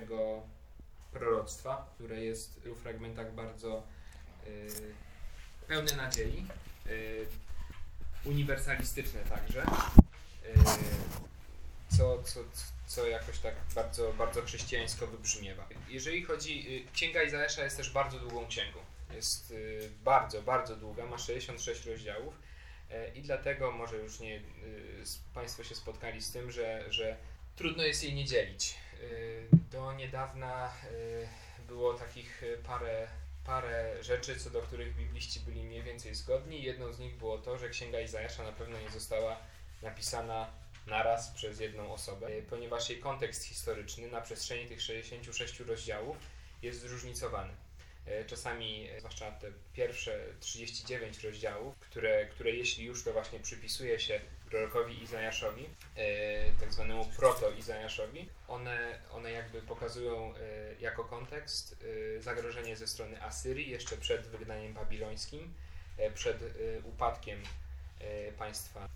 tego proroctwa, które jest w fragmentach bardzo pełne nadziei, uniwersalistyczne także, co, co, co jakoś tak bardzo, bardzo chrześcijańsko wybrzmiewa. Jeżeli chodzi, Księga Izajasza jest też bardzo długą księgą. Jest bardzo, bardzo długa, ma 66 rozdziałów i dlatego może już nie Państwo się spotkali z tym, że, że trudno jest jej nie dzielić. Do niedawna było takich parę parę rzeczy, co do których bibliści byli mniej więcej zgodni. Jedną z nich było to, że Księga Izajasza na pewno nie została napisana naraz przez jedną osobę, ponieważ jej kontekst historyczny na przestrzeni tych 66 rozdziałów jest zróżnicowany. Czasami, zwłaszcza te pierwsze 39 rozdziałów, które, które jeśli już to właśnie przypisuje się prorokowi Izajaszowi, e, tak zwanemu proto-Izajaszowi, one, one jakby pokazują jako kontekst zagrożenie ze strony Asyrii jeszcze przed wygnaniem babilońskim, przed upadkiem państwa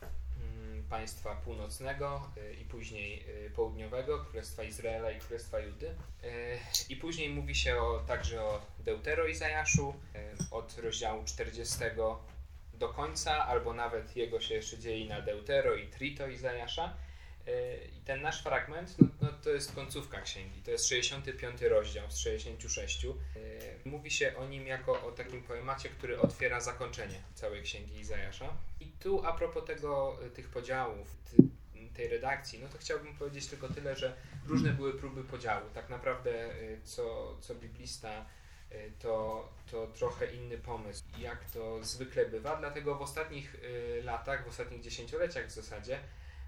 państwa północnego i później południowego, Królestwa Izraela i Królestwa Judy. I później mówi się o, także o Deutero Izajaszu od rozdziału 40 do końca, albo nawet jego się jeszcze dzieli na Deutero i Trito Izajasza. I ten nasz fragment no, no, to jest końcówka księgi, to jest 65 rozdział z 66. Mówi się o nim jako o takim poemacie, który otwiera zakończenie całej księgi Izajasza. I tu a propos tego, tych podziałów, tej redakcji, no to chciałbym powiedzieć tylko tyle, że różne były próby podziału. Tak naprawdę co, co biblista to, to trochę inny pomysł, jak to zwykle bywa. Dlatego w ostatnich latach, w ostatnich dziesięcioleciach w zasadzie,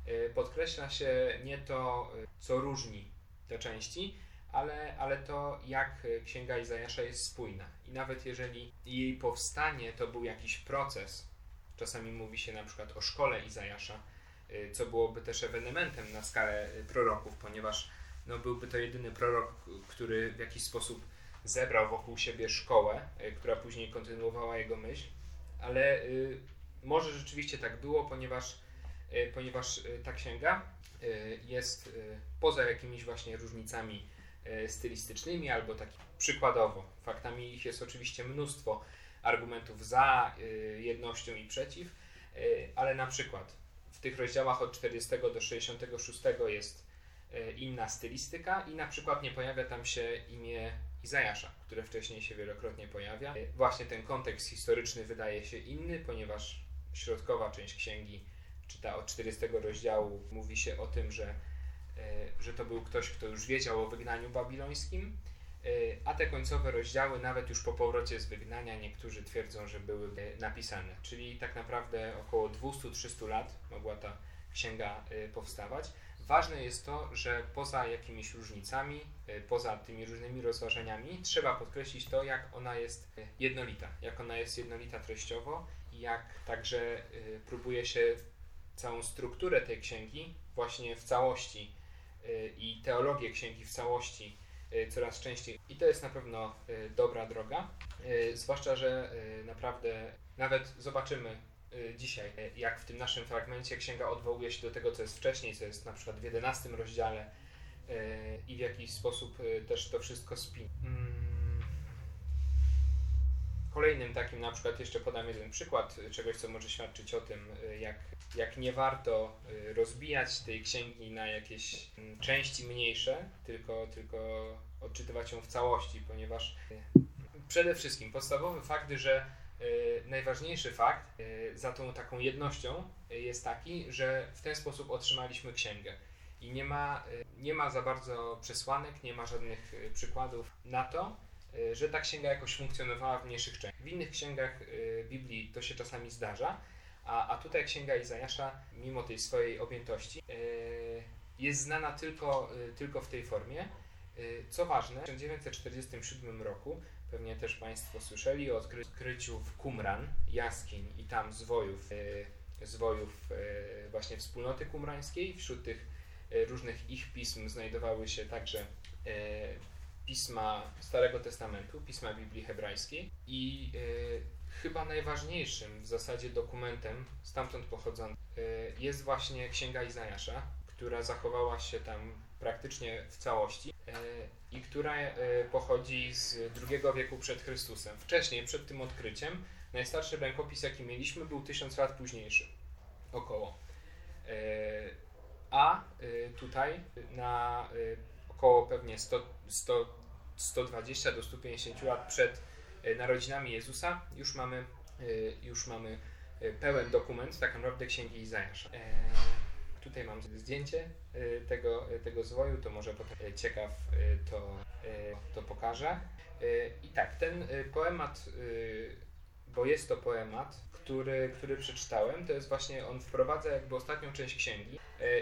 Y, podkreśla się nie to, y, co różni te części, ale, ale to, jak Księga Izajasza jest spójna. I nawet jeżeli jej powstanie to był jakiś proces, czasami mówi się na przykład o szkole Izajasza, y, co byłoby też ewenementem na skalę proroków, ponieważ no, byłby to jedyny prorok, który w jakiś sposób zebrał wokół siebie szkołę, która później kontynuowała jego myśl, ale y, może rzeczywiście tak było, ponieważ E, ponieważ ta księga jest poza jakimiś właśnie różnicami stylistycznymi albo tak przykładowo. Faktami ich jest oczywiście mnóstwo argumentów za jednością i przeciw, ale na przykład w tych rozdziałach od 40 do 66 jest inna stylistyka i na przykład nie pojawia tam się imię Izajasza, które wcześniej się wielokrotnie pojawia. Właśnie ten kontekst historyczny wydaje się inny, ponieważ środkowa część księgi czyta od 40 rozdziału, mówi się o tym, że, e, że to był ktoś, kto już wiedział o wygnaniu babilońskim, e, a te końcowe rozdziały, nawet już po powrocie z wygnania, niektórzy twierdzą, że były napisane. Czyli tak naprawdę około 200-300 lat mogła ta księga e, powstawać. Ważne jest to, że poza jakimiś różnicami, poza tymi różnymi rozważaniami, trzeba podkreślić to, jak ona jest jednolita, jak ona jest jednolita treściowo, jak także próbuje się całą strukturę tej księgi właśnie w całości i teologię księgi w całości coraz częściej. I to jest na pewno dobra droga, zwłaszcza, że naprawdę nawet zobaczymy dzisiaj, jak w tym naszym fragmencie księga odwołuje się do tego, co jest wcześniej, co jest na przykład w 11 rozdziale i w jakiś sposób też to wszystko spina. Mm, Kolejnym takim na przykład jeszcze podam jeden przykład czegoś, co może świadczyć o tym, y, jak, jak nie warto y, rozbijać tej księgi na jakieś mm, części mniejsze, tylko, tylko odczytywać ją w całości, ponieważ y, przede wszystkim podstawowy fakt, że najważniejszy fakt za tą taką jednością jest taki, że w ten sposób otrzymaliśmy księgę. I nie ma, nie ma za bardzo przesłanek, nie ma żadnych przykładów na to, że ta księga jakoś funkcjonowała w mniejszych częściach. W innych księgach Biblii to się czasami zdarza, a, a tutaj księga Izajasza, mimo tej swojej objętości, jest znana tylko, tylko w tej formie. Co ważne, w 1947 roku, pewnie też Państwo słyszeli o odkryciu w Qumran jaskiń i tam zwojów, zwojów właśnie wspólnoty kumrańskiej. Wśród tych różnych ich pism znajdowały się także pisma Starego Testamentu, pisma Biblii Hebrajskiej i chyba najważniejszym w zasadzie dokumentem stamtąd pochodzącym jest właśnie Księga Izajasza, która zachowała się tam praktycznie w całości i która pochodzi z II wieku przed Chrystusem. Wcześniej, przed tym odkryciem, najstarszy rękopis, jaki mieliśmy, był tysiąc lat późniejszy, około. A tutaj na około pewnie 100, 100, 120 do 150 lat przed narodzinami Jezusa już mamy, już mamy pełen dokument tak naprawdę Księgi Izajasza. Tutaj mam zdjęcie tego, tego zwoju, to może potem ciekaw to, to pokażę. I tak, ten poemat, bo jest to poemat, który, który przeczytałem, to jest właśnie, on wprowadza jakby ostatnią część księgi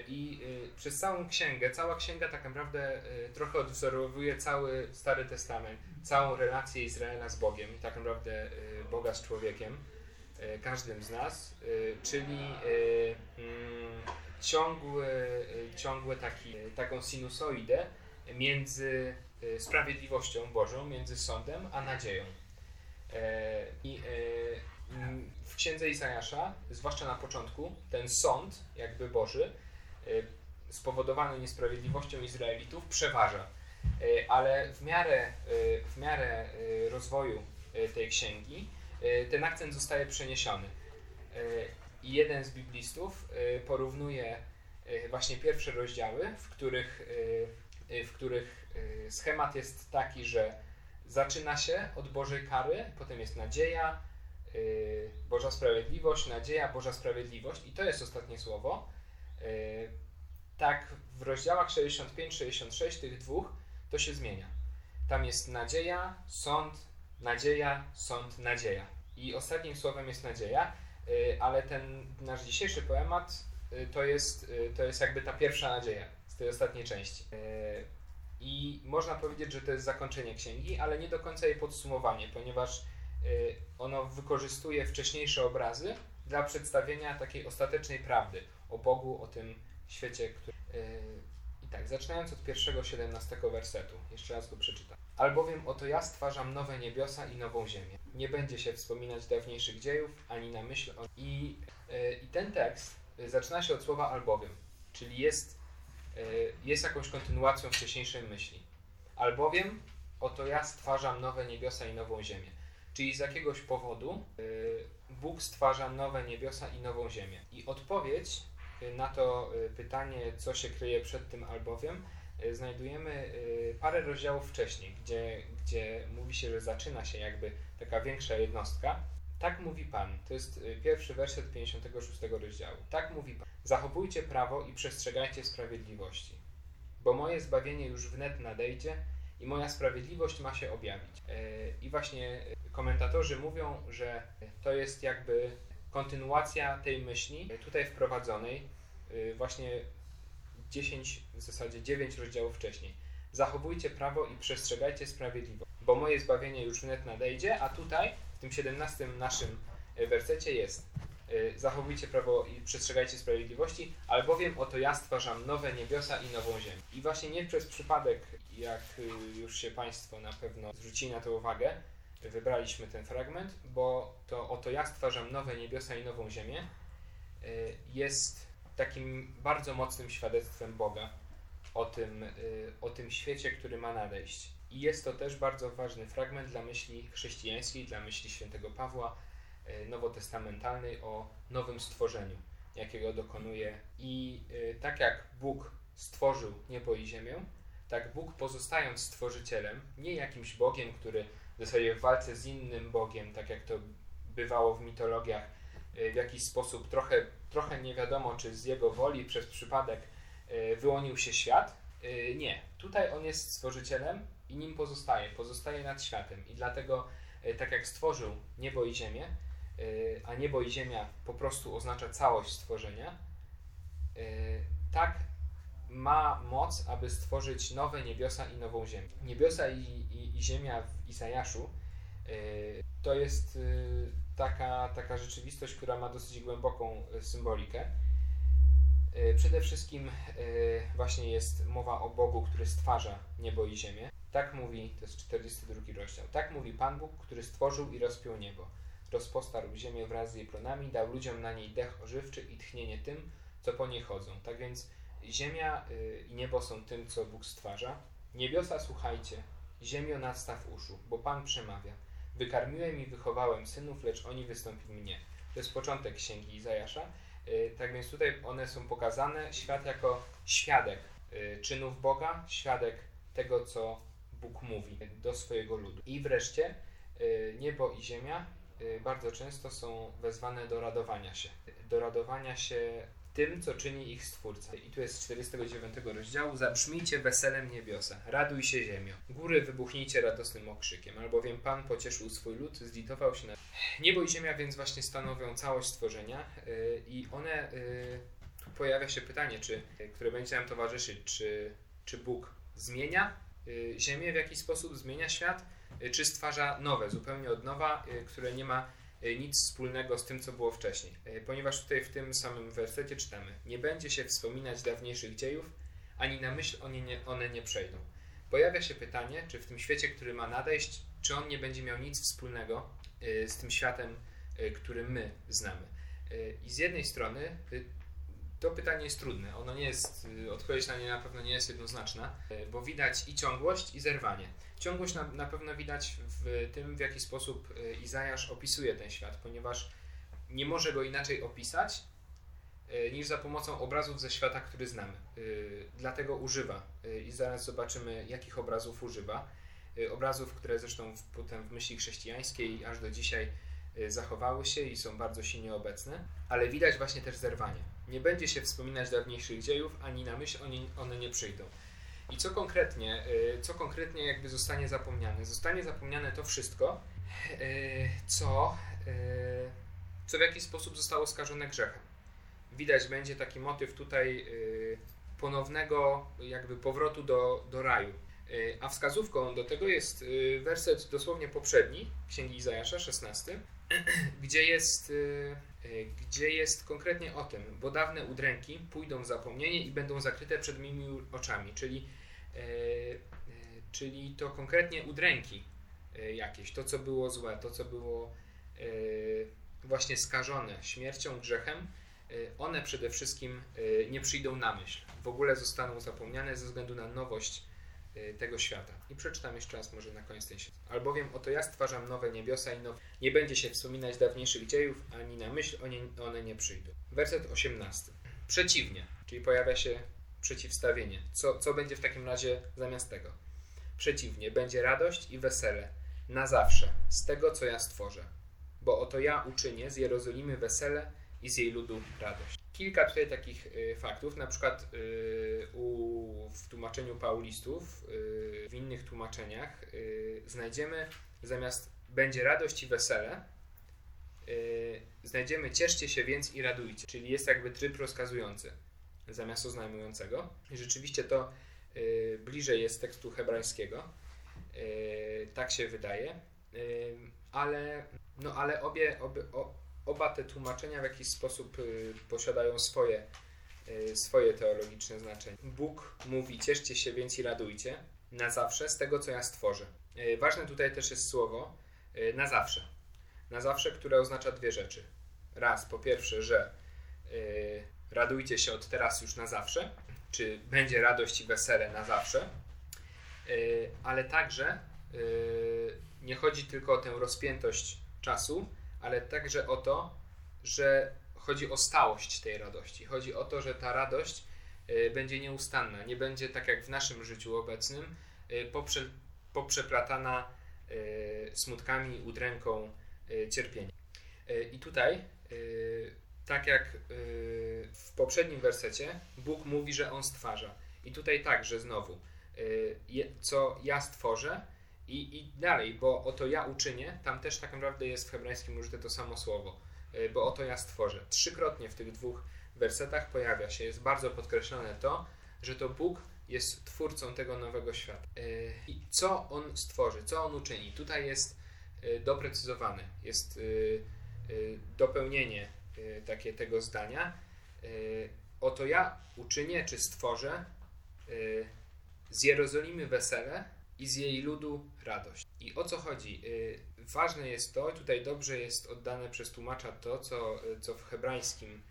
i przez całą księgę, cała księga tak naprawdę trochę odwzorowuje cały Stary Testament, całą relację Izraela z Bogiem, tak naprawdę Boga z człowiekiem, każdym z nas, czyli mm, ciągły, ciągły taki, taką sinusoidę między sprawiedliwością Bożą, między sądem a nadzieją. I w księdze Izajasza, zwłaszcza na początku, ten sąd, jakby Boży, spowodowany niesprawiedliwością Izraelitów, przeważa. Ale w miarę, w miarę rozwoju tej księgi ten akcent zostaje przeniesiony. I jeden z biblistów porównuje właśnie pierwsze rozdziały, w których, w których schemat jest taki, że zaczyna się od Bożej kary, potem jest nadzieja, Boża sprawiedliwość, nadzieja, Boża sprawiedliwość i to jest ostatnie słowo. Tak w rozdziałach 65-66 tych dwóch to się zmienia. Tam jest nadzieja, sąd, nadzieja, sąd, nadzieja. I ostatnim słowem jest nadzieja, ale ten nasz dzisiejszy poemat to jest, to jest jakby ta pierwsza nadzieja z tej ostatniej części. I można powiedzieć, że to jest zakończenie księgi, ale nie do końca jej podsumowanie, ponieważ ono wykorzystuje wcześniejsze obrazy dla przedstawienia takiej ostatecznej prawdy o Bogu, o tym świecie, który... Tak, zaczynając od pierwszego 17 wersetu, jeszcze raz go przeczytam. Albowiem oto ja stwarzam nowe niebiosa i nową ziemię. Nie będzie się wspominać dawniejszych dziejów, ani na myśl o... I, I ten tekst zaczyna się od słowa albowiem, czyli jest, jest jakąś kontynuacją wcześniejszej myśli. Albowiem oto ja stwarzam nowe niebiosa i nową ziemię. Czyli z jakiegoś powodu Bóg stwarza nowe niebiosa i nową ziemię. I odpowiedź na to pytanie, co się kryje przed tym albowiem, znajdujemy parę rozdziałów wcześniej, gdzie, gdzie mówi się, że zaczyna się jakby taka większa jednostka. Tak mówi Pan. To jest pierwszy werset 56 rozdziału. Tak mówi Pan. Zachowujcie prawo i przestrzegajcie sprawiedliwości, bo moje zbawienie już wnet nadejdzie i moja sprawiedliwość ma się objawić. I właśnie komentatorzy mówią, że to jest jakby kontynuacja tej myśli tutaj wprowadzonej właśnie 10, w zasadzie 9 rozdziałów wcześniej. Zachowujcie prawo i przestrzegajcie sprawiedliwość, bo moje zbawienie już wnet nadejdzie, a tutaj w tym 17 naszym wersecie jest zachowujcie prawo i przestrzegajcie sprawiedliwości, albowiem oto ja stwarzam nowe niebiosa i nową ziemię. I właśnie nie przez przypadek, jak już się Państwo na pewno zwrócili na to uwagę, wybraliśmy ten fragment, bo to oto ja stwarzam nowe niebiosa i nową ziemię jest takim bardzo mocnym świadectwem Boga o tym, o tym świecie, który ma nadejść. I jest to też bardzo ważny fragment dla myśli chrześcijańskiej, dla myśli świętego Pawła nowotestamentalnej o nowym stworzeniu, jakiego dokonuje. I tak jak Bóg stworzył niebo i ziemię, tak Bóg pozostając stworzycielem, nie jakimś Bogiem, który zostaje w walce z innym Bogiem, tak jak to bywało w mitologiach, w jakiś sposób trochę, trochę nie wiadomo, czy z jego woli przez przypadek wyłonił się świat. Nie, tutaj on jest stworzycielem i nim pozostaje, pozostaje nad światem. I dlatego, tak jak stworzył niebo i ziemię, a niebo i ziemia po prostu oznacza całość stworzenia, tak ma moc, aby stworzyć nowe niebiosa i nową ziemię. Niebiosa i, i, i ziemia w Izajaszu to jest taka, taka rzeczywistość, która ma dosyć głęboką symbolikę. Przede wszystkim właśnie jest mowa o Bogu, który stwarza niebo i ziemię. Tak mówi, to jest 42 rozdział, tak mówi Pan Bóg, który stworzył i rozpiął niebo. Rozpostarł ziemię wraz z jej plonami, dał ludziom na niej dech ożywczy i tchnienie tym, co po niej chodzą. Tak więc Ziemia i niebo są tym, co Bóg stwarza. Niebiosa słuchajcie, ziemio nadstaw uszu, bo Pan przemawia. Wykarmiłem i wychowałem synów, lecz oni wystąpili mnie. To jest początek księgi Izajasza. Tak więc tutaj one są pokazane, świat jako świadek czynów Boga, świadek tego, co Bóg mówi do swojego ludu. I wreszcie niebo i ziemia bardzo często są wezwane do radowania się. Do radowania się tym, co czyni ich Stwórca. I tu jest z 49 rozdziału. Zabrzmijcie weselem niebiosa, raduj się ziemio. Góry wybuchnijcie radosnym okrzykiem, albowiem Pan pocieszył swój lud, zlitował się na... Niebo i ziemia więc właśnie stanowią całość stworzenia yy, i one... Yy, pojawia się pytanie, czy, które będzie nam towarzyszyć, czy, czy Bóg zmienia yy, ziemię w jakiś sposób, zmienia świat, y, czy stwarza nowe, zupełnie od nowa, y, które nie ma nic wspólnego z tym, co było wcześniej. E, ponieważ tutaj w tym samym wersecie czytamy: Nie będzie się wspominać dawniejszych dziejów, ani na myśl one nie, one nie przejdą. Pojawia się pytanie, czy w tym świecie, który ma nadejść, czy on nie będzie miał nic wspólnego e, z tym światem, który my znamy. I z jednej strony to pytanie jest trudne. Ono nie jest, odpowiedź na nie na pewno nie jest jednoznaczna, bo widać i ciągłość, i zerwanie. Ciągłość na, na pewno widać w tym, w jaki sposób e, Izajasz opisuje ten świat, ponieważ nie może go inaczej opisać e, niż za pomocą obrazów ze świata, który znamy. E, dlatego używa i zaraz zobaczymy, jakich obrazów używa. Obrazów, które zresztą w, potem w myśli chrześcijańskiej aż do dzisiaj zachowały się i są bardzo silnie obecne, ale widać właśnie też zerwanie. Nie będzie się wspominać dawniejszych dziejów, ani na myśl one nie przyjdą. I co konkretnie, y, co konkretnie jakby zostanie zapomniane? Zostanie zapomniane to wszystko, y, co, y, co w jakiś sposób zostało skażone grzechem. Widać będzie taki motyw tutaj ponownego jakby powrotu do, do raju. A wskazówką do tego jest werset dosłownie poprzedni, Księgi Izajasza, 16, gdzie jest, gdzie jest konkretnie o tym, bo dawne udręki pójdą w zapomnienie i będą zakryte przed mymi oczami, czyli E, e, czyli to konkretnie udręki jakieś, to co było złe, to co było właśnie skażone śmiercią, grzechem, one przede wszystkim nie przyjdą na myśl. W ogóle zostaną zapomniane ze względu na nowość tego świata. I przeczytam jeszcze raz może na koniec tej świata. Albowiem oto ja stwarzam nowe niebiosa i nowe. Nie będzie się wspominać dawniejszych dziejów, ani na myśl one nie przyjdą. Werset 18. Przeciwnie, czyli pojawia się przeciwstawienie. Co, co będzie w takim razie zamiast tego? Przeciwnie, będzie radość i wesele na zawsze z tego, co ja stworzę. Bo oto ja uczynię z Jerozolimy wesele i z jej ludu radość. Kilka tutaj takich y, faktów, na przykład y, u, w tłumaczeniu Paulistów, y, w innych tłumaczeniach znajdziemy zamiast będzie radość i wesele, znajdziemy cieszcie się więc i radujcie, czyli jest jakby tryb rozkazujący zamiast oznajmującego. Rzeczywiście to bliżej jest tekstu hebrajskiego. Tak się wydaje. Ale, no, ale obie, obie, oba te tłumaczenia w jakiś sposób posiadają swoje, swoje teologiczne znaczenie. Bóg mówi: cieszcie się więc i radujcie na zawsze z tego, co ja stworzę. Ważne tutaj też jest słowo na zawsze. Na zawsze, które oznacza dwie rzeczy. Raz, po pierwsze, że radujcie się od teraz już na zawsze, czy będzie radość i wesele na zawsze, y, ale także y, nie chodzi tylko o tę rozpiętość czasu, ale także o to, że chodzi o stałość tej radości. Chodzi o to, że ta radość y, będzie nieustanna, nie będzie tak jak w naszym życiu obecnym, poprze, poprzeplatana smutkami, udręką, cierpieniem. I tutaj tak jak y, w poprzednim wersecie, Bóg mówi, że On stwarza. I tutaj także znowu, y, co ja stworzę i, i dalej, bo oto ja uczynię, tam też tak naprawdę jest w hebrajskim użyte to samo słowo, y, bo oto ja stworzę. Trzykrotnie w tych dwóch wersetach pojawia się, jest bardzo podkreślone to, że to Bóg jest twórcą tego nowego świata. I co On stworzy, co On uczyni? Tutaj jest doprecyzowane, jest dopełnienie takie tego zdania. Oto ja uczynię czy stworzę z Jerozolimy wesele i z jej ludu radość. I o co chodzi? Ważne jest to, tutaj dobrze jest oddane przez tłumacza to, co, co w hebrajskim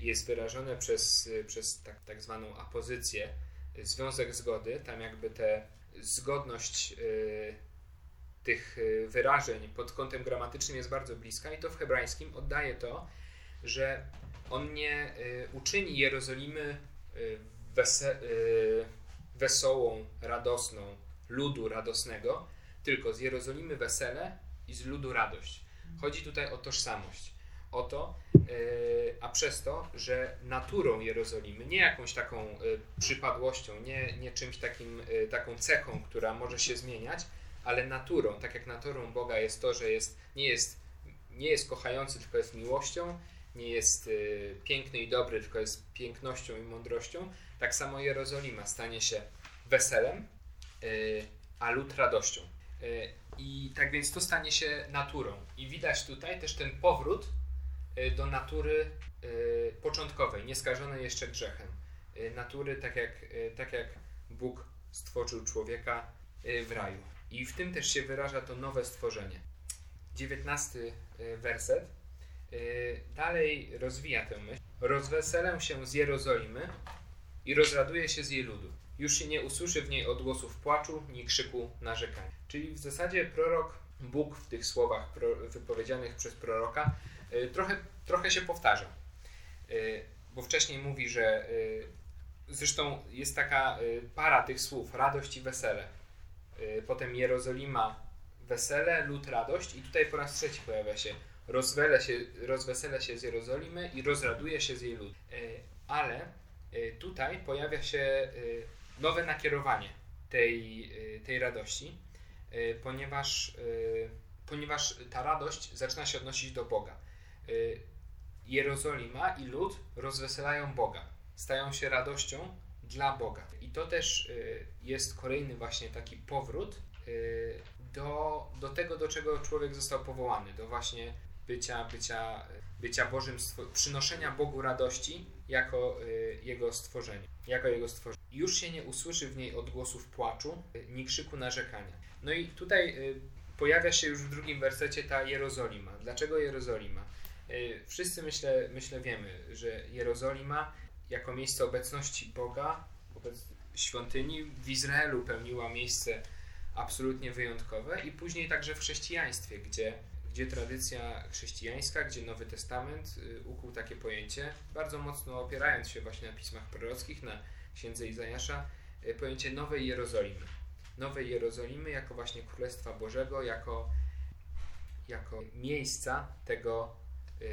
jest wyrażone przez, przez tak, tak zwaną apozycję, związek zgody, tam jakby te zgodność tych wyrażeń pod kątem gramatycznym jest bardzo bliska i to w hebrajskim oddaje to, że on nie uczyni Jerozolimy wese, wesołą, radosną, ludu radosnego, tylko z Jerozolimy wesele i z ludu radość. Chodzi tutaj o tożsamość. O to, yy, a przez to, że naturą Jerozolimy, nie jakąś taką yy, przypadłością, nie, nie czymś takim, yy, taką cechą, która może się zmieniać, ale naturą, tak jak naturą Boga jest to, że jest, nie, jest, nie jest kochający, tylko jest miłością, nie jest piękny i dobry, tylko jest pięknością i mądrością, tak samo Jerozolima stanie się weselem, a lud radością. I tak więc to stanie się naturą. I widać tutaj też ten powrót y, do natury y, początkowej, nieskażonej jeszcze grzechem. Y, natury tak jak, tak jak Bóg stworzył człowieka w raju. I w tym też się wyraża to nowe stworzenie. 19 werset dalej rozwija tę myśl. Rozweselę się z Jerozolimy i rozraduje się z jej ludu. Już się nie usłyszy w niej odgłosów płaczu, ni krzyku narzekania. Czyli w zasadzie prorok, Bóg w tych słowach wypowiedzianych przez proroka y, trochę, trochę się powtarza. Y, bo wcześniej mówi, że y, zresztą jest taka para tych słów, radość i wesele. Potem Jerozolima, wesele, lud, radość i tutaj po raz trzeci pojawia się rozwele się, rozwesele się z Jerozolimy i rozraduje się z jej lud. Ale tutaj pojawia się nowe nakierowanie tej, y, tej radości, y, ponieważ, y, ponieważ ta radość zaczyna się odnosić do Boga. Jerozolima i lud rozweselają Boga, stają się radością dla Boga. I to też jest kolejny właśnie taki powrót do, do tego, do czego człowiek został powołany, do właśnie bycia, bycia, bycia Bożym, przynoszenia Bogu radości jako Jego stworzenie. Jako Jego stworzenie już się nie usłyszy w niej odgłosów płaczu, ni krzyku narzekania. No i tutaj y, pojawia się już w drugim wersecie ta Jerozolima. Dlaczego Jerozolima? Y, wszyscy myślę, myślę wiemy, że Jerozolima jako miejsce obecności Boga, świątyni w Izraelu pełniła miejsce absolutnie wyjątkowe i później także w chrześcijaństwie, gdzie, gdzie tradycja chrześcijańska, gdzie Nowy Testament y, ukuł takie pojęcie, bardzo mocno opierając się właśnie na pismach prorockich, na księdze Izajasza e, pojęcie Nowej Jerozolimy. Nowej Jerozolimy jako właśnie Królestwa Bożego, jako, jako miejsca tego, e,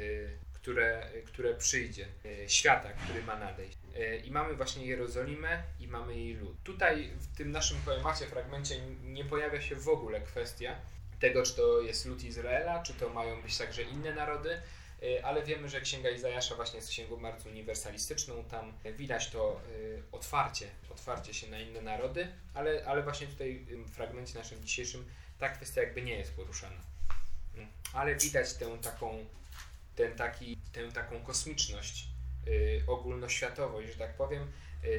które, które przyjdzie, świata, który ma nadejść. I mamy właśnie Jerozolimę i mamy jej lud. Tutaj w tym naszym poemacie, fragmencie nie pojawia się w ogóle kwestia tego, czy to jest lud Izraela, czy to mają być także inne narody, Y, ale wiemy, że Księga Izajasza właśnie jest księgą bardzo uniwersalistyczną, tam widać to y, otwarcie, otwarcie się na inne narody, ale, ale właśnie tutaj w fragmencie naszym dzisiejszym ta kwestia jakby nie jest poruszana. Mm. Ale widać tę taką, ten taki, tę taką kosmiczność, y, ogólnoświatowość, że tak powiem,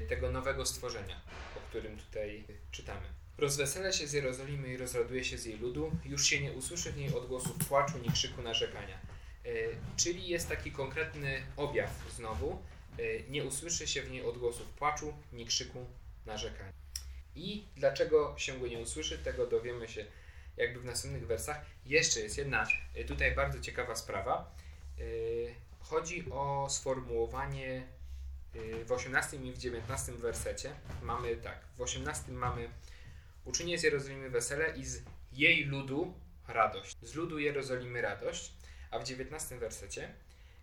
tego nowego stworzenia, o którym tutaj czytamy. Rozwesela się z Jerozolimy i rozraduje się z jej ludu, już się nie usłyszy w niej odgłosów płaczu, ni krzyku narzekania E, czyli jest taki konkretny objaw znowu. E, nie usłyszy się w niej odgłosów płaczu, ni krzyku narzekania. I dlaczego się go nie usłyszy, tego dowiemy się jakby w następnych wersach. Jeszcze jest jedna e, tutaj bardzo ciekawa sprawa. Chodzi o sformułowanie w 18 i w 19 wersecie. Mamy tak, w 18 mamy uczynię z Jerozolimy wesele i z jej ludu radość. Z ludu Jerozolimy radość. A w XIX wersecie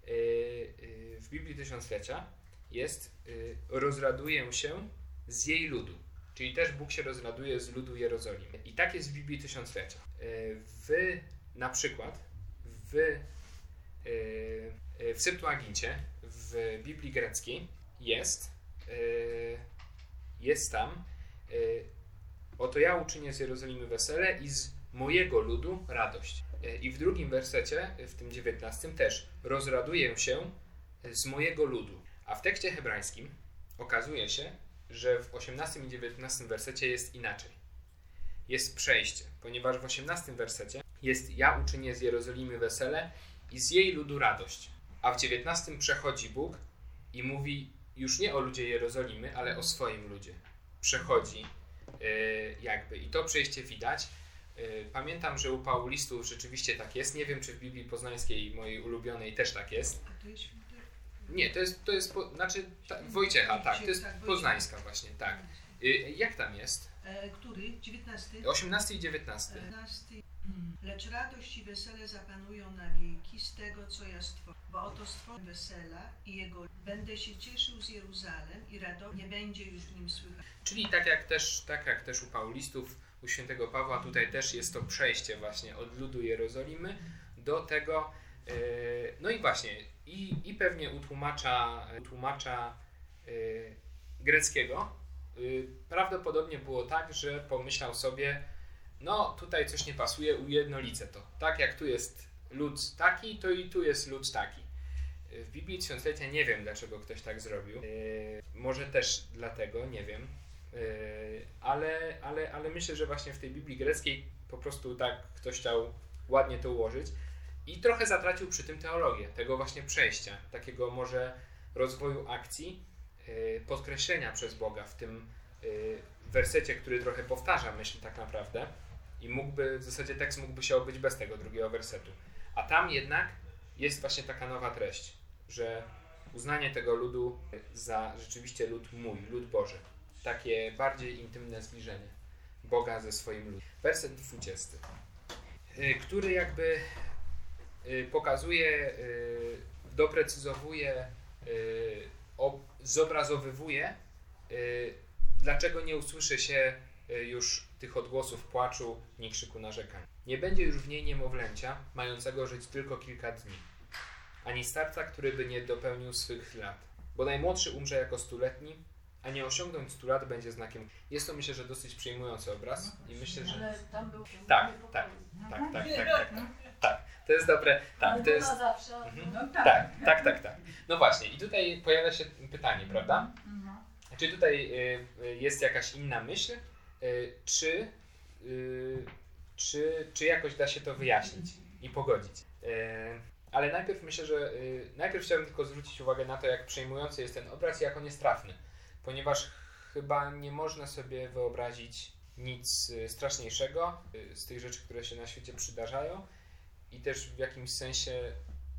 y, y, w Biblii Tysiąclecia jest y, rozraduję się z jej ludu. Czyli też Bóg się rozraduje z ludu Jerozolimy. I tak jest w Biblii Tysiąclecia. W, na przykład w, w Septuagincie, w Biblii greckiej jest, jest tam oto ja uczynię z Jerozolimy wesele i z mojego ludu radość. E, I w drugim wersecie, w tym dziewiętnastym też, rozraduję się z mojego ludu. A w tekście hebrajskim okazuje się, że w 18 i 19 wersecie jest inaczej. Jest przejście, ponieważ w 18 wersecie jest ja uczynię z Jerozolimy wesele i z jej ludu radość. a w 19 przechodzi Bóg i mówi już nie o ludzie Jerozolimy, ale o swoim ludzie. Przechodzi jakby i to przejście widać. Yy, pamiętam, że u Paulistów rzeczywiście tak jest. Nie wiem, czy w Biblii Poznańskiej, mojej ulubionej, też tak jest. A to jest? Nie, to jest, to jest po, znaczy ta, Wojciecha, tak, to jest poznańska właśnie, tak. Yy, jak tam jest? E, który? 19? 18 i 19. 11. Lecz radość i wesele zapanują na wieki z tego, co ja stworzę. Bo oto stworzę wesela i jego będę się cieszył z Jeruzalem i radość nie będzie już w nim słychać. Czyli tak jak też, tak jak też u Paulistów, u świętego Pawła, tutaj też jest to przejście właśnie od ludu Jerozolimy do tego, yy, no i właśnie, i, i pewnie u tłumacza, u tłumacza yy, greckiego yy, prawdopodobnie było tak, że pomyślał sobie, no tutaj coś nie pasuje, ujednolicę to. Tak jak tu jest lud taki, to i tu jest lud taki. W Biblii Tysiąclecia nie wiem, dlaczego ktoś tak zrobił. Yy, może też dlatego, nie wiem. Yy, ale, ale, ale myślę, że właśnie w tej Biblii greckiej po prostu tak ktoś chciał ładnie to ułożyć i trochę zatracił przy tym teologię, tego właśnie przejścia, takiego może rozwoju akcji, yy, podkreślenia przez Boga w tym yy, wersecie, który trochę powtarza myśl tak naprawdę i mógłby, w zasadzie tekst mógłby się obyć bez tego drugiego wersetu. A tam jednak jest właśnie taka nowa treść, że uznanie tego ludu za rzeczywiście lud mój, lud Boży. Takie bardziej intymne zbliżenie Boga ze swoim ludem. Werset 20, y, który jakby y, pokazuje, y, doprecyzowuje, zobrazowywuje, dlaczego nie usłyszy się już tych odgłosów płaczu, nie krzyku narzekań. Nie będzie już w niej niemowlęcia, mającego żyć tylko kilka dni, ani starca, który by nie dopełnił swych lat. Bo najmłodszy umrze jako stuletni, a nie osiągnąć stu lat będzie znakiem. Jest to myślę, że dosyć przejmujący obraz i myślę, że... Ale tam był... Tak, tak, tak, tak, tak, tak, tak. To jest dobre. Tak, to jest... zawsze. Mhm. Tak, tak, tak, tak. No właśnie i tutaj pojawia się pytanie, prawda? Czy tutaj jest jakaś inna myśl, czy czy, czy jakoś da się to wyjaśnić i pogodzić. E, ale najpierw myślę, że e, najpierw chciałbym tylko zwrócić uwagę na to, jak przejmujący jest ten obraz i jak on jest trafny, ponieważ chyba nie można sobie wyobrazić nic e, straszniejszego z tych rzeczy, które się na świecie przydarzają i też w jakimś sensie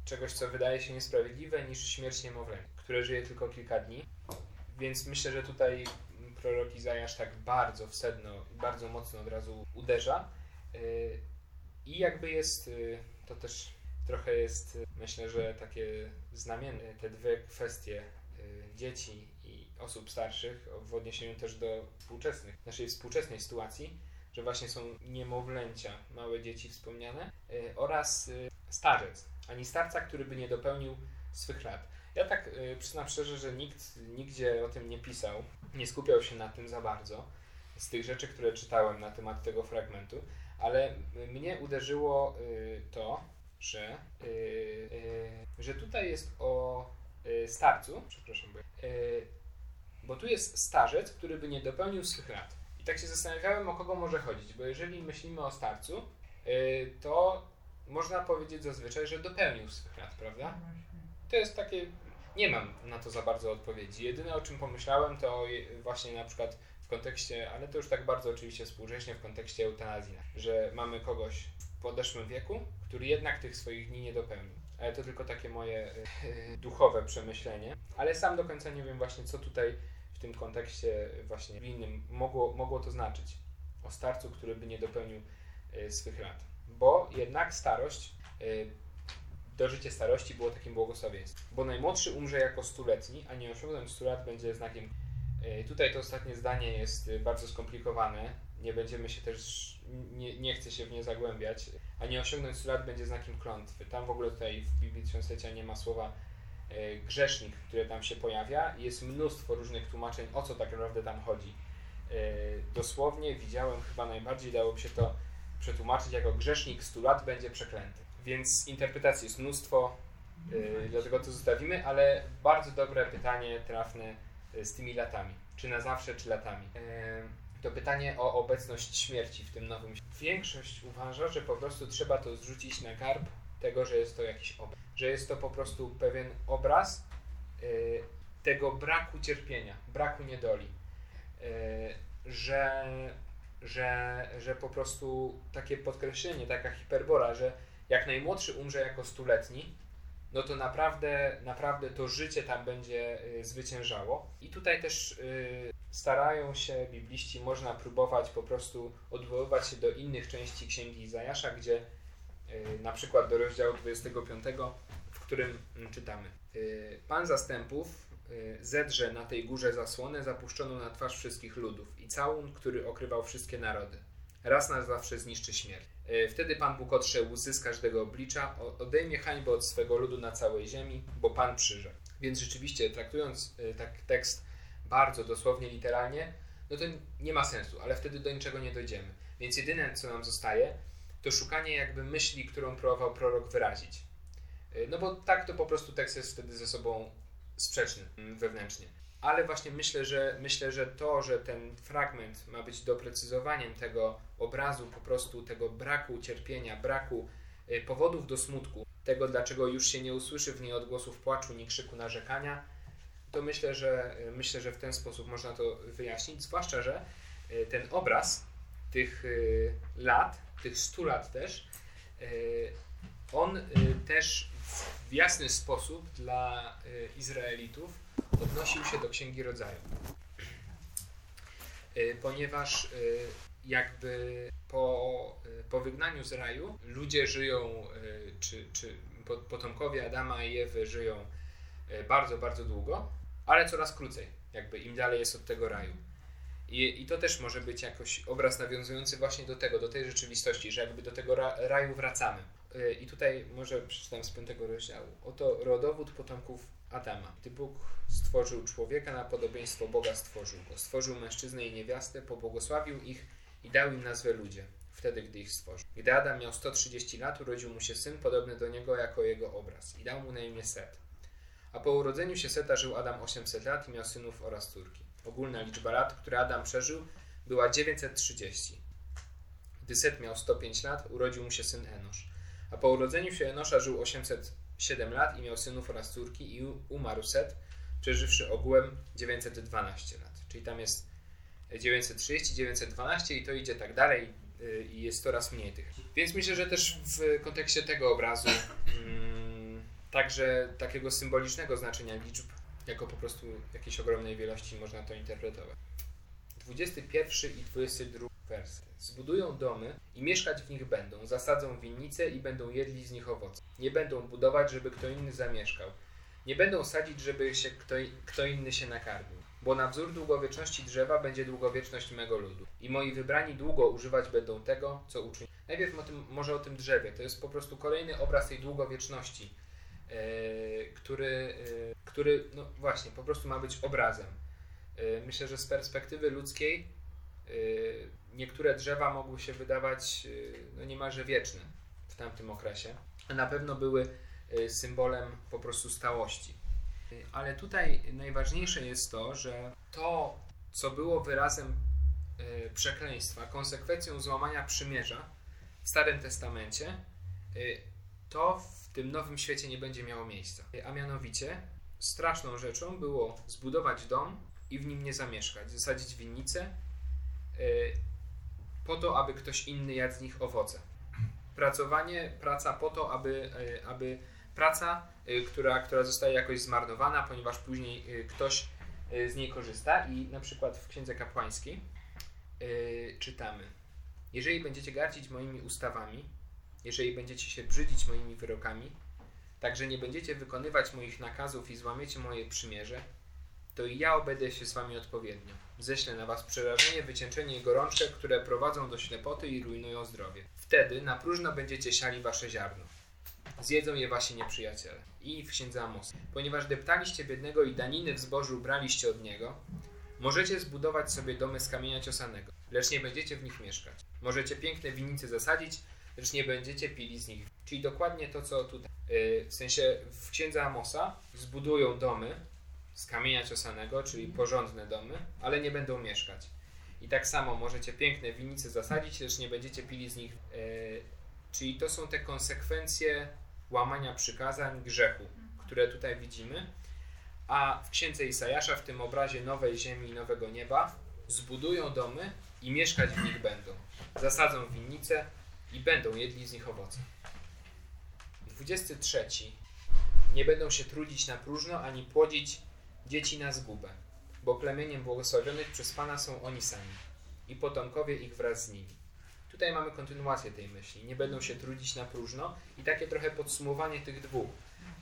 czegoś, co wydaje się niesprawiedliwe, niż śmierć niemowlęcia, które żyje tylko kilka dni. Więc myślę, że tutaj prorok Izajasz tak bardzo w sedno, bardzo mocno od razu uderza. Y, I jakby jest, y, to też trochę jest, y, myślę, że takie znamienne, te dwie kwestie dzieci i osób starszych w odniesieniu też do współczesnych, naszej współczesnej sytuacji, że właśnie są niemowlęcia, małe dzieci wspomniane oraz starzec, ani starca, który by nie dopełnił swych lat. Ja tak przyznam szczerze, że nikt nigdzie o tym nie pisał, nie skupiał się na tym za bardzo z tych rzeczy, które czytałem na temat tego fragmentu, ale mnie uderzyło y, to, że, y, y, że tutaj jest o starcu, przepraszam, bo tu jest starzec, który by nie dopełnił swych lat. I tak się zastanawiałem, o kogo może chodzić, bo jeżeli myślimy o starcu, to można powiedzieć zazwyczaj, że dopełnił swych lat, prawda? To jest takie, nie mam na to za bardzo odpowiedzi. Jedyne o czym pomyślałem, to właśnie na przykład w kontekście, ale to już tak bardzo oczywiście współcześnie w kontekście eutanazji, że mamy kogoś w podeszłym wieku, który jednak tych swoich dni nie dopełnił. Ale to tylko takie moje yy, duchowe przemyślenie. Ale sam do końca nie wiem właśnie, co tutaj w tym kontekście właśnie innym mogło, mogło to znaczyć. O starcu, który by nie dopełnił yy, swych lat. Bo jednak starość, yy, dożycie starości było takim błogosławieństwem. Bo najmłodszy umrze jako stuletni, a nie osiągnąć stu lat będzie znakiem E, tutaj to ostatnie zdanie jest e, bardzo skomplikowane. Nie będziemy się też, nie, nie chcę się w nie zagłębiać. A nie osiągnąć 100 lat będzie znakiem klątwy. Tam w ogóle tutaj w Biblii Tysiąclecia nie ma słowa e, grzesznik, które tam się pojawia. Jest mnóstwo różnych tłumaczeń, o co tak naprawdę tam chodzi. Dosłownie widziałem, chyba najbardziej dałoby się to przetłumaczyć jako grzesznik 100 lat będzie przeklęty. Więc interpretacji jest mnóstwo, dlatego to zostawimy, ale bardzo dobre pytanie, trafne E, z tymi latami. Czy na zawsze, czy latami. E, to pytanie o obecność śmierci w tym nowym Większość uważa, że po prostu trzeba to zrzucić na garb tego, że jest to jakiś obraz. Że jest to po prostu pewien obraz y, tego braku cierpienia, braku niedoli. Y, że, że, że po prostu takie podkreślenie, taka hiperbora, że jak najmłodszy umrze jako stuletni, no to naprawdę, naprawdę to życie tam będzie y, zwyciężało. I tutaj też y, starają się bibliści, można próbować po prostu odwoływać się do innych części Księgi Izajasza, gdzie y, na przykład do rozdziału 25, w którym mm, czytamy Pan zastępów zedrze na tej górze zasłonę zapuszczoną na twarz wszystkich ludów i całun, który okrywał wszystkie narody. Raz na zawsze zniszczy śmierć. E, wtedy Pan Bóg otrze łzy z każdego oblicza, odejmie hańbę od swego ludu na całej ziemi, bo Pan przyrzekł. Więc rzeczywiście, traktując e, tak tekst bardzo dosłownie, literalnie, no to nie ma sensu, ale wtedy do niczego nie dojdziemy. Więc jedyne, co nam zostaje, to szukanie jakby myśli, którą próbował prorok wyrazić. E, no bo tak to po prostu tekst jest wtedy ze sobą sprzeczny mm, wewnętrznie ale właśnie myślę, że myślę, że to, że ten fragment ma być doprecyzowaniem tego obrazu, po prostu tego braku cierpienia, braku y, powodów do smutku, tego dlaczego już się nie usłyszy w niej odgłosów płaczu, ni krzyku narzekania, to myślę, że y, myślę, że w ten sposób można to wyjaśnić, zwłaszcza, że y, ten obraz tych lat, tych stu lat też, on też w jasny sposób dla Izraelitów odnosił się do Księgi Rodzaju. Y, ponieważ y, jakby po, y, po wygnaniu z raju ludzie żyją, czy, czy potomkowie Adama i Ewy żyją bardzo, bardzo długo, ale coraz krócej, jakby im dalej jest od tego raju. I, I to też może być jakoś obraz nawiązujący właśnie do tego, do tej rzeczywistości, że jakby do tego ra, raju wracamy. I tutaj może przeczytam z piątego rozdziału. Oto rodowód potomków Adama. Gdy Bóg stworzył człowieka na podobieństwo Boga stworzył go. Stworzył mężczyznę i niewiastę, pobłogosławił ich i dał im nazwę ludzie, wtedy gdy ich stworzył. Gdy Adam miał 130 lat, urodził mu się syn podobny do niego jako jego obraz i dał mu na imię Set. A po urodzeniu się Seta żył Adam 800 lat i miał synów oraz córki. Ogólna liczba lat, które Adam przeżył, była 930. Gdy Set miał 105 lat, urodził mu się syn Enosz. A po urodzeniu się Enosza żył 800 7 lat i miał synów oraz córki i umarł Set, przeżywszy ogółem 912 lat. Czyli tam jest 930, 912 i to idzie tak dalej y, i jest coraz mniej tych. Więc myślę, że też w kontekście tego obrazu mm, także takiego symbolicznego znaczenia liczb jako po prostu jakiejś ogromnej wielości można to interpretować. 21 i 22 Zbudują domy i mieszkać w nich będą, zasadzą winnice i będą jedli z nich owoce. Nie będą budować, żeby kto inny zamieszkał. Nie będą sadzić, żeby się kto, kto inny się nakarmił. Bo na wzór długowieczności drzewa będzie długowieczność mego ludu. I moi wybrani długo używać będą tego, co uczyni. Najpierw o tym, może o tym drzewie. To jest po prostu kolejny obraz tej długowieczności, yy, który, yy, który no właśnie, po prostu ma być obrazem. Yy, myślę, że z perspektywy ludzkiej niektóre drzewa mogły się wydawać no niemalże wieczne w tamtym okresie na pewno były y, symbolem po prostu stałości. Y, ale tutaj najważniejsze jest to, że to, co było wyrazem y, przekleństwa, konsekwencją złamania przymierza w Starym Testamencie, to w tym nowym świecie nie będzie miało miejsca. A mianowicie straszną rzeczą było zbudować dom i w nim nie zamieszkać, zasadzić winnicę po to, aby ktoś inny jadł z nich owoce. Pracowanie, praca po to, aby, e, aby praca, e, która, która zostaje jakoś zmarnowana, ponieważ później ktoś z niej korzysta. I na przykład w Księdze Kapłańskiej czytamy. Jeżeli będziecie gardzić moimi ustawami, jeżeli będziecie się brzydzić moimi wyrokami, także nie będziecie wykonywać moich nakazów i złamiecie moje przymierze, to i ja obejdę się z wami odpowiednio. Ześlę na was przerażenie, wycięczenie i gorączkę, które prowadzą do ślepoty i rujnują zdrowie. Wtedy na próżno będziecie siali wasze ziarno. Zjedzą je wasi nieprzyjaciele. I w księdze Amos. Ponieważ deptaliście biednego i daniny w zbożu braliście od niego, możecie zbudować sobie domy z kamienia ciosanego, lecz nie będziecie w nich mieszkać. Możecie piękne winnice zasadzić, lecz nie będziecie pili z nich. Czyli dokładnie to, co tutaj. Yy, w sensie w księdze Amosa zbudują domy z kamienia ciosanego, czyli porządne domy, ale nie będą mieszkać. I tak samo możecie piękne winnice zasadzić, lecz nie będziecie pili z nich. Yy, czyli to są te konsekwencje łamania przykazań, grzechu, które tutaj widzimy. A w księdze Isajasza, w tym obrazie nowej ziemi i nowego nieba, zbudują domy i mieszkać w nich będą. Zasadzą winnice i będą jedli z nich owoce. 23. Nie będą się trudzić na próżno, ani płodzić dzieci na zgubę, bo plemieniem błogosławionych przez Pana są oni sami i potomkowie ich wraz z nimi. Tutaj mamy kontynuację tej myśli. Nie będą się trudzić na próżno i takie trochę podsumowanie tych dwóch,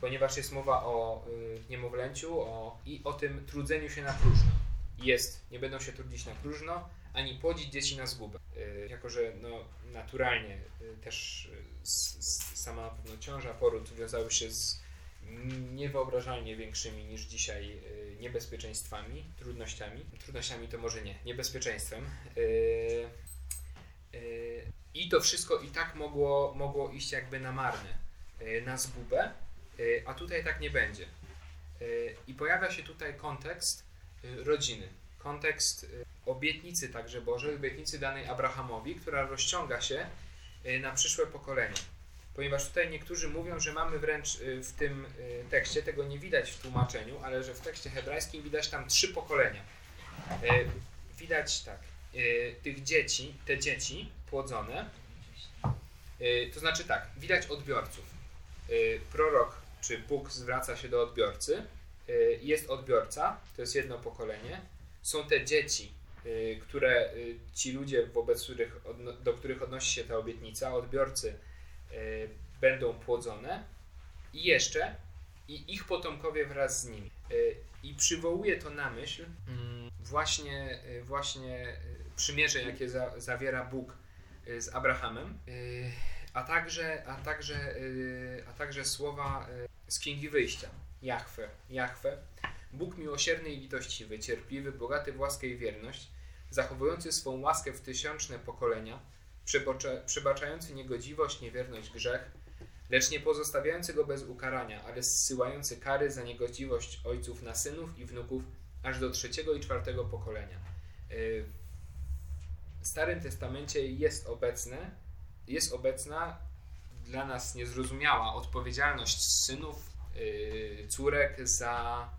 ponieważ jest mowa o y, niemowlęciu o, i o tym trudzeniu się na próżno. Jest, nie będą się trudzić na próżno, ani płodzić dzieci na zgubę. Y, jako, że no, naturalnie y, też y, sama na pewno ciąża, poród wiązały się z niewyobrażalnie większymi niż dzisiaj y, niebezpieczeństwami, trudnościami. Trudnościami to może nie, niebezpieczeństwem. Y, y, I to wszystko i tak mogło, mogło iść jakby na marne, na zgubę, a tutaj tak nie będzie. I pojawia się tutaj kontekst rodziny, kontekst obietnicy także Bożej, obietnicy danej Abrahamowi, która rozciąga się na przyszłe pokolenie ponieważ tutaj niektórzy mówią, że mamy wręcz y, w tym y, tekście, tego nie widać w tłumaczeniu, ale że w tekście hebrajskim widać tam trzy pokolenia. Y, widać tak, tych dzieci, te dzieci płodzone, to znaczy tak, widać odbiorców. Prorok czy Bóg zwraca się do odbiorcy, jest odbiorca, to jest jedno pokolenie, są te dzieci, które ci ludzie, wobec których, do których odnosi się ta obietnica, odbiorcy będą płodzone i jeszcze i ich potomkowie wraz z nimi. E, I przywołuje to na myśl mm, właśnie, e, właśnie przymierze, jakie za, zawiera Bóg z Abrahamem, a także, a także, a także słowa z Księgi Wyjścia. Jachwę, Jachwę, Bóg miłosierny i litościwy, cierpliwy, bogaty w łaskę i wierność, zachowujący swą łaskę w tysiączne pokolenia, przebaczający niegodziwość, niewierność, grzech, lecz nie pozostawiający go bez ukarania, ale zsyłający kary za niegodziwość ojców na synów i wnuków aż do trzeciego i czwartego pokolenia. Y, w Starym Testamencie jest obecne, jest obecna dla nas niezrozumiała odpowiedzialność synów, y, córek za,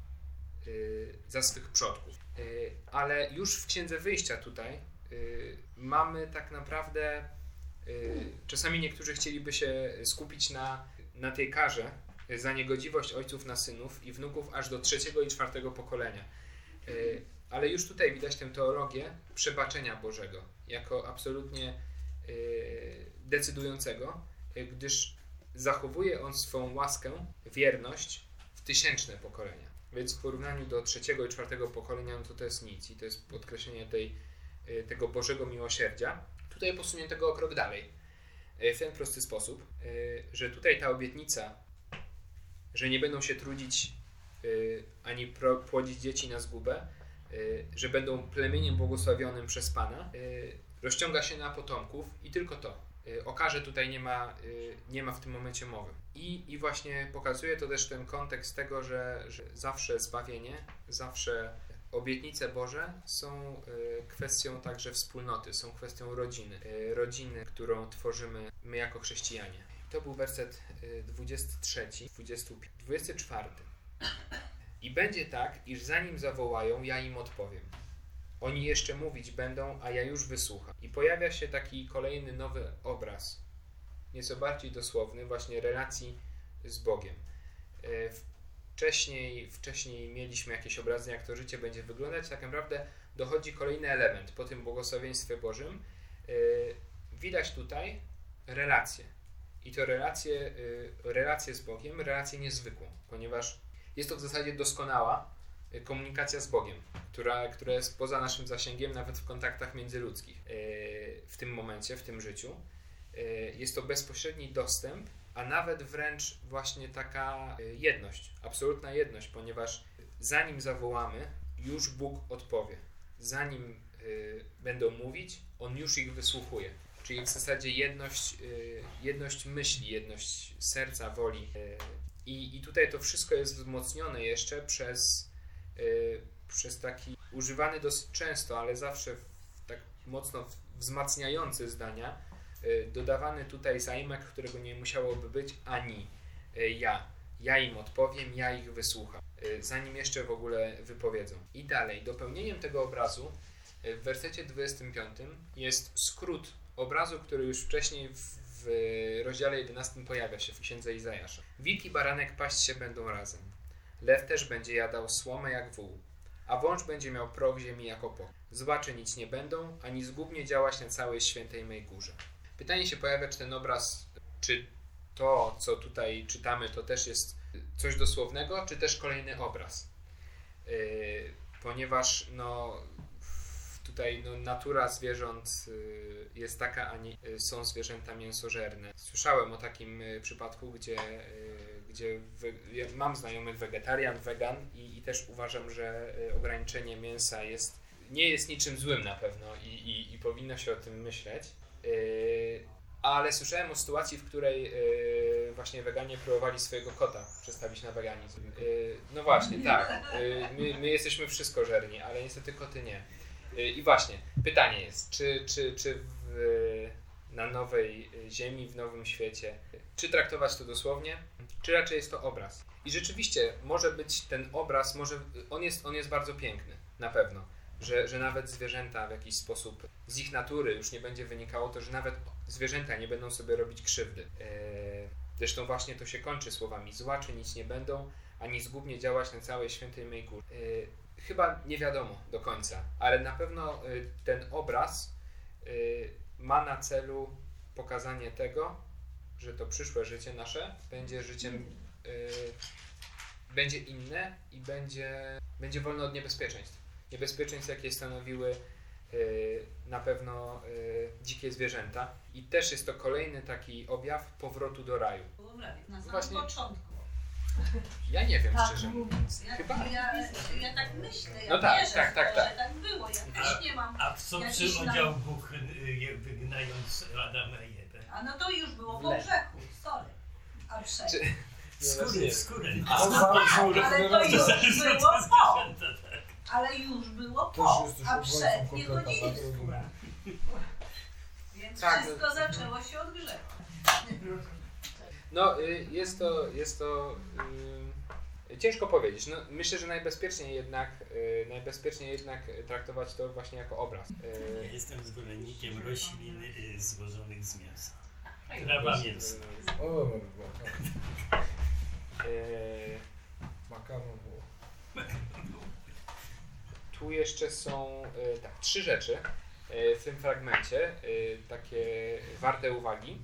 y, za swych przodków. Ale już w Księdze Wyjścia tutaj mamy tak naprawdę, y, czasami niektórzy chcieliby się skupić na, na tej karze za niegodziwość ojców na synów i wnuków aż do trzeciego i czwartego pokolenia. Y, ale już tutaj widać tę teologię przebaczenia Bożego jako absolutnie decydującego, gdyż zachowuje on swą łaskę, wierność w tysięczne pokolenia. Więc w porównaniu do trzeciego i czwartego pokolenia, no to to jest nic i to jest podkreślenie tej Y, tego Bożego miłosierdzia, tutaj posuniętego o krok dalej. Y, w ten prosty sposób, y, że tutaj ta obietnica, że nie będą się trudzić ani płodzić dzieci na zgubę, że będą plemieniem błogosławionym przez Pana, rozciąga się na potomków i tylko to. O karze tutaj nie ma, nie ma w tym momencie mowy. I, I właśnie pokazuje to też ten kontekst tego, że, że zawsze zbawienie, zawsze Obietnice Boże są e, kwestią także wspólnoty, są kwestią rodziny. E, rodziny, którą tworzymy my jako chrześcijanie. To był werset 23, 25, 24. I będzie tak, iż zanim zawołają, ja im odpowiem. Oni jeszcze mówić będą, a ja już wysłucham. I pojawia się taki kolejny nowy obraz, nieco bardziej dosłowny, właśnie relacji z Bogiem. W wcześniej, wcześniej mieliśmy jakieś obrazy, jak to życie będzie wyglądać, tak naprawdę dochodzi kolejny element po tym błogosławieństwie Bożym. Yy, widać tutaj relację. I to relację, yy, relację z Bogiem, relację niezwykłą, ponieważ jest to w zasadzie doskonała yy, komunikacja z Bogiem, która, która jest poza naszym zasięgiem, nawet w kontaktach międzyludzkich w tym momencie, w tym życiu. Jest to bezpośredni dostęp a nawet wręcz właśnie taka y, jedność, absolutna jedność, ponieważ zanim zawołamy, już Bóg odpowie. Zanim y, będą mówić, On już ich wysłuchuje. Czyli w zasadzie jedność, y, jedność myśli, jedność serca, woli. I, I tutaj to wszystko jest wzmocnione jeszcze przez, przez taki używany dosyć często, ale zawsze tak mocno wzmacniający zdania, dodawany tutaj zaimek, którego nie musiałoby być, ani. ja. Ja im odpowiem, ja ich wysłucham, zanim jeszcze w ogóle wypowiedzą. I dalej, dopełnieniem tego obrazu w wersecie 25 jest skrót obrazu, który już wcześniej w, w rozdziale 11 pojawia się w księdze Izajasza. Wilk i baranek paść się będą razem. Lew też będzie jadał słomę jak wół, a wąż będzie miał proch ziemi jako pok. Zbaczy nic nie będą, ani zgubnie działać na całej świętej mej górze. Pytanie się pojawia, czy ten obraz, czy to, co tutaj czytamy, to też jest coś dosłownego, czy też kolejny obraz. Yy, ponieważ no, tutaj no, natura zwierząt y, jest taka, a nie y, są zwierzęta mięsożerne. Słyszałem o takim y, przypadku, gdzie, gdzie mam znajomych wegetarian, wegan i, i też uważam, że ograniczenie mięsa jest, nie jest niczym złym na pewno i, i, i powinno się o tym myśleć. Ale słyszałem o sytuacji, w której właśnie weganie próbowali swojego kota przestawić na weganizm. No właśnie, tak. My, my jesteśmy wszystko żerni, ale niestety koty nie. I właśnie, pytanie jest, czy, czy, czy w, na nowej ziemi, w nowym świecie, czy traktować to dosłownie, czy raczej jest to obraz? I rzeczywiście może być ten obraz, może on jest, on jest bardzo piękny, na pewno. Że, że nawet zwierzęta w jakiś sposób z ich natury już nie będzie wynikało to, że nawet zwierzęta nie będą sobie robić krzywdy. E, zresztą właśnie to się kończy słowami zła czynić nie będą, ani zgubnie działać na całej świętej mej górze. E, chyba nie wiadomo do końca, ale na pewno y, ten obraz ma na celu pokazanie tego, że to przyszłe życie nasze będzie życiem, będzie inne i będzie, będzie wolne od niebezpieczeństw. Niebezpieczeństw, jakie stanowiły na pewno dzikie zwierzęta. I też jest to kolejny taki objaw powrotu do raju. Na samym Właśnie, początku. Ja nie wiem, tak, szczerze mówiąc. Ja, Chyba. Ja, ja tak myślę, ja no tak, wierzę tak, tak, tak. że tak było. Ja też nie mam. A w co przyodział Bóg y, wygnając Adama i Ewę? A no to już było po grzechu, sorry. A przed. Czy... Skórę, skórę. A, ale to już było po. Ale już było po, a przed nie chodzili w. Więc tak, wszystko zaczęło się od grzechu. No, y, jest to, jest to yy, ciężko powiedzieć. No, myślę, że najbezpieczniej jednak, yy, najbezpieczniej jednak traktować to właśnie jako obraz. Yy. Ja jestem zwolennikiem roślin y, złożonych z mięsa. Trawa mięsa. O, Makaron Tu jeszcze są tak, trzy rzeczy w tym fragmencie, takie warte uwagi.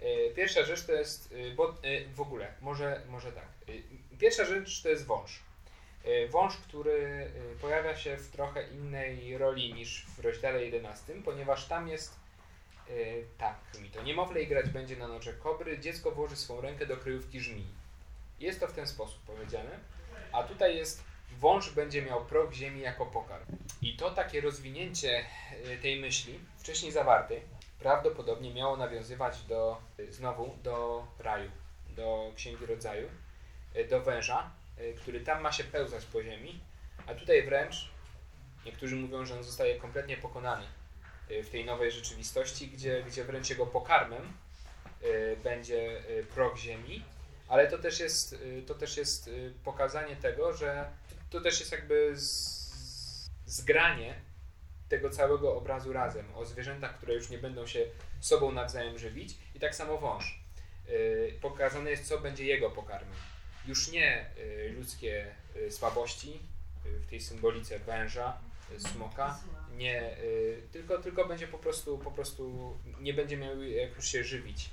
E, pierwsza rzecz to jest, e, bo e, w ogóle, może, może tak. Pierwsza rzecz to jest wąż. Wąż, który pojawia się w trochę innej roli niż w rozdziale 11, ponieważ tam jest tak, mi to niemowlę i grać będzie na nocze kobry, dziecko włoży swą rękę do kryjówki żmii. Jest to w ten sposób powiedziane, a tutaj jest wąż będzie miał proch ziemi jako pokarm. I to takie rozwinięcie tej myśli, wcześniej zawartej, prawdopodobnie miało nawiązywać do, znowu do raju, do Księgi Rodzaju, e, do węża, e, który tam ma się pełzać po ziemi, a tutaj wręcz niektórzy mówią, że on zostaje kompletnie pokonany e, w tej nowej rzeczywistości, gdzie, gdzie wręcz jego pokarmem będzie proch ziemi, ale to też jest, to też jest pokazanie tego, że to też jest jakby zgranie tego całego obrazu razem, o zwierzętach, które już nie będą się sobą nawzajem żywić i tak samo wąż. Yy, pokazane jest, co będzie jego pokarmem. Już nie yy, ludzkie yy, słabości w tej symbolice węża, smoka, nie, tylko, tylko będzie po prostu, po prostu nie będzie miał jak już się żywić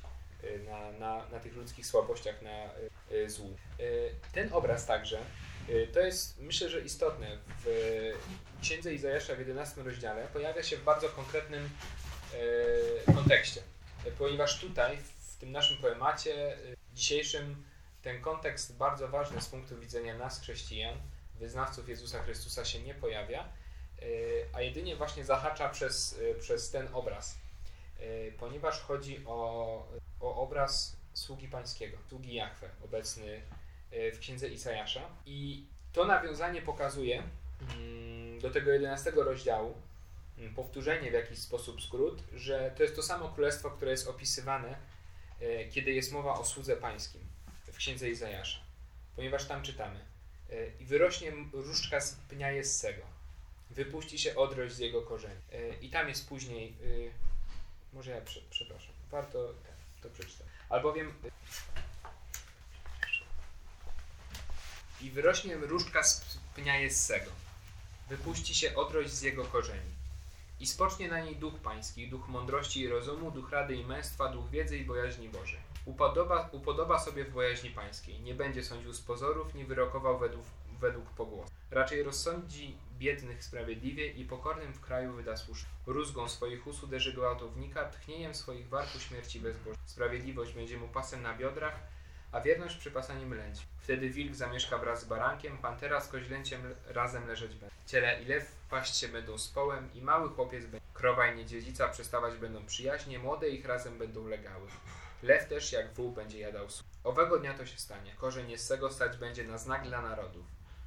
na, na, na tych ludzkich słabościach, na złu. Ten obraz także Y, to jest, myślę, że istotne. W Księdze Izajasza w 11 rozdziale pojawia się w bardzo konkretnym e, kontekście, ponieważ tutaj, w tym naszym poemacie dzisiejszym, ten kontekst bardzo ważny z punktu widzenia nas, chrześcijan, wyznawców Jezusa Chrystusa się nie pojawia, a jedynie właśnie zahacza przez, przez ten obraz, ponieważ chodzi o, o obraz sługi pańskiego, sługi Jachwę, obecny w księdze Isajasza. I to nawiązanie pokazuje mm, do tego 11 rozdziału, mm, powtórzenie w jakiś sposób skrót, że to jest to samo królestwo, które jest opisywane, e, kiedy jest mowa o słudze pańskim w księdze Izajasza, ponieważ tam czytamy e, i wyrośnie różdżka z pnia Jessego, wypuści się odrość z jego korzeni. E, I tam jest później, e, może ja prze, przepraszam, warto to przeczytać. Albowiem i wyrośnie różdżka z pnia Jessego, wypuści się odrość z jego korzeni. I spocznie na niej duch pański, duch mądrości i rozumu, duch rady i męstwa, duch wiedzy i bojaźni Bożej. Upodoba, upodoba sobie w bojaźni pańskiej. Nie będzie sądził z pozorów, nie wyrokował według, według pogłosu. Raczej rozsądzi biednych sprawiedliwie i pokornym w kraju wyda słusznie. Rózgą swoich ust uderzy gwałtownika, tchnieniem swoich warku śmierci bezbożnej. Sprawiedliwość będzie mu pasem na biodrach, a wierność przypasaniem lęci. Wtedy wilk zamieszka wraz z barankiem, pantera z koźlęciem razem leżeć będzie. Ciele i lew paść się będą z połem i mały chłopiec będzie. Krowa i niedziedzica przestawać będą przyjaźnie, młode ich razem będą legały. Lew też jak wół będzie jadał sól. Owego dnia to się stanie. Korzeń Jessego stać będzie na znak dla narodów.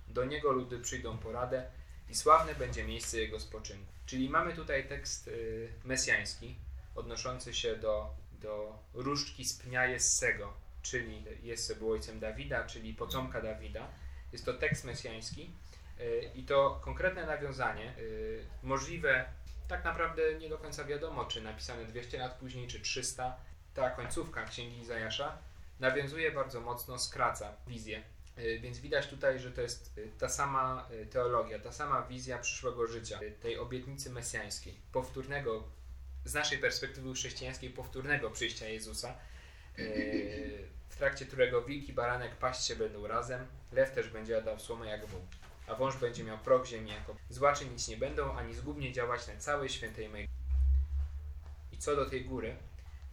Do niego ludy przyjdą poradę i sławne będzie miejsce jego spoczynku. Czyli mamy tutaj tekst y, mesjański, odnoszący się do, do różdżki z pnia Jessego, czyli Jesse był ojcem Dawida, czyli potomka Dawida. Jest to tekst mesjański y, i to konkretne nawiązanie, y, możliwe tak naprawdę nie do końca wiadomo, czy napisane 200 lat później, czy 300, ta końcówka Księgi Izajasza nawiązuje bardzo mocno, skraca wizję. Y, więc widać tutaj, że to jest ta sama teologia, ta sama wizja przyszłego życia, tej obietnicy mesjańskiej, powtórnego, z naszej perspektywy chrześcijańskiej, powtórnego przyjścia Jezusa, w trakcie którego wilki, baranek paść się będą razem, lew też będzie jadał słomę jak wół, a wąż będzie miał prog ziemi jako złaczy nic nie będą, ani zgubnie działać na całej świętej mej. I co do tej góry,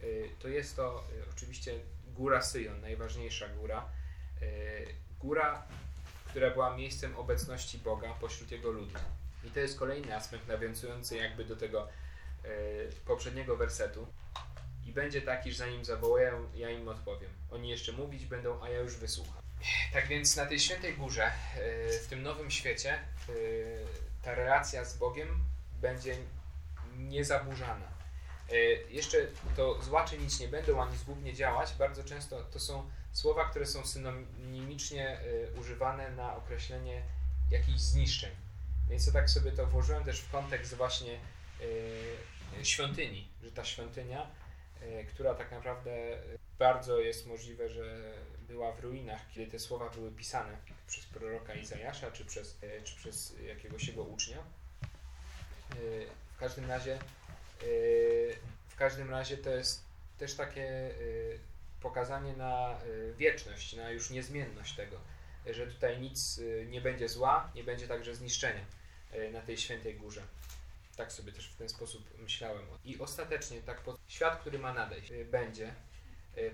Y, to jest to y, oczywiście góra Syjon, najważniejsza góra. Góra, która była miejscem obecności Boga pośród jego ludu. I to jest kolejny aspekt nawiązujący jakby do tego poprzedniego wersetu. I będzie taki, że zanim zawołają, ja im odpowiem. Oni jeszcze mówić będą, a ja już wysłucham. Tak więc na tej świętej górze, w tym nowym świecie, ta relacja z Bogiem będzie niezaburzana E, jeszcze to złacze nic nie będą ani zgubnie działać. Bardzo często to są słowa, które są synonimicznie używane na określenie jakichś zniszczeń. Więc ja tak sobie to włożyłem też w kontekst właśnie świątyni, że ta świątynia, która tak naprawdę bardzo jest możliwe, że była w ruinach, kiedy te słowa były pisane przez proroka Izajasza, czy przez, czy przez jakiegoś jego ucznia. W każdym razie w każdym razie to jest też takie pokazanie na wieczność, na już niezmienność tego, że tutaj nic nie będzie zła, nie będzie także zniszczenia na tej świętej górze. Tak sobie też w ten sposób myślałem. I ostatecznie tak świat, który ma nadejść, będzie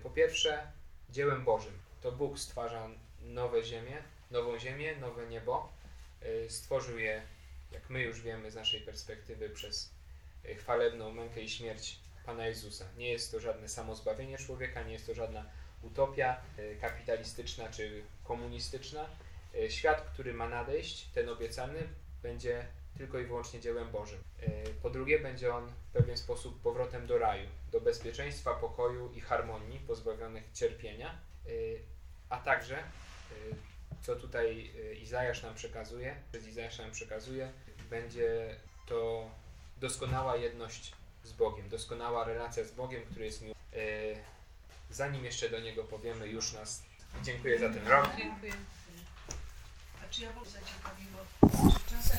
po pierwsze dziełem Bożym. To Bóg stwarza nowe ziemię, nową ziemię, nowe niebo. Stworzył je, jak my już wiemy z naszej perspektywy, przez chwalebną mękę i śmierć Pana Jezusa. Nie jest to żadne samozbawienie człowieka, nie jest to żadna utopia kapitalistyczna czy komunistyczna. Świat, który ma nadejść, ten obiecany, będzie tylko i wyłącznie dziełem Bożym. E, po drugie, będzie on w pewien sposób powrotem do raju, do bezpieczeństwa, pokoju i harmonii, pozbawionych cierpienia, a także, co tutaj Izajasz nam przekazuje, przez Izajasz nam przekazuje, będzie to doskonała jedność z Bogiem, doskonała relacja z Bogiem, który jest miły. E, zanim jeszcze do Niego powiemy, już nas dziękuję za ten rok. Dziękuję. A czy ja bym zaciekawiło, czasem